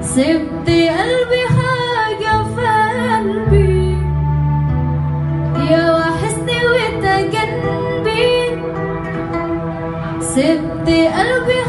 سبت قلبي حاجة في قلبي. يا وحشني وانت جنبي سبت قلبي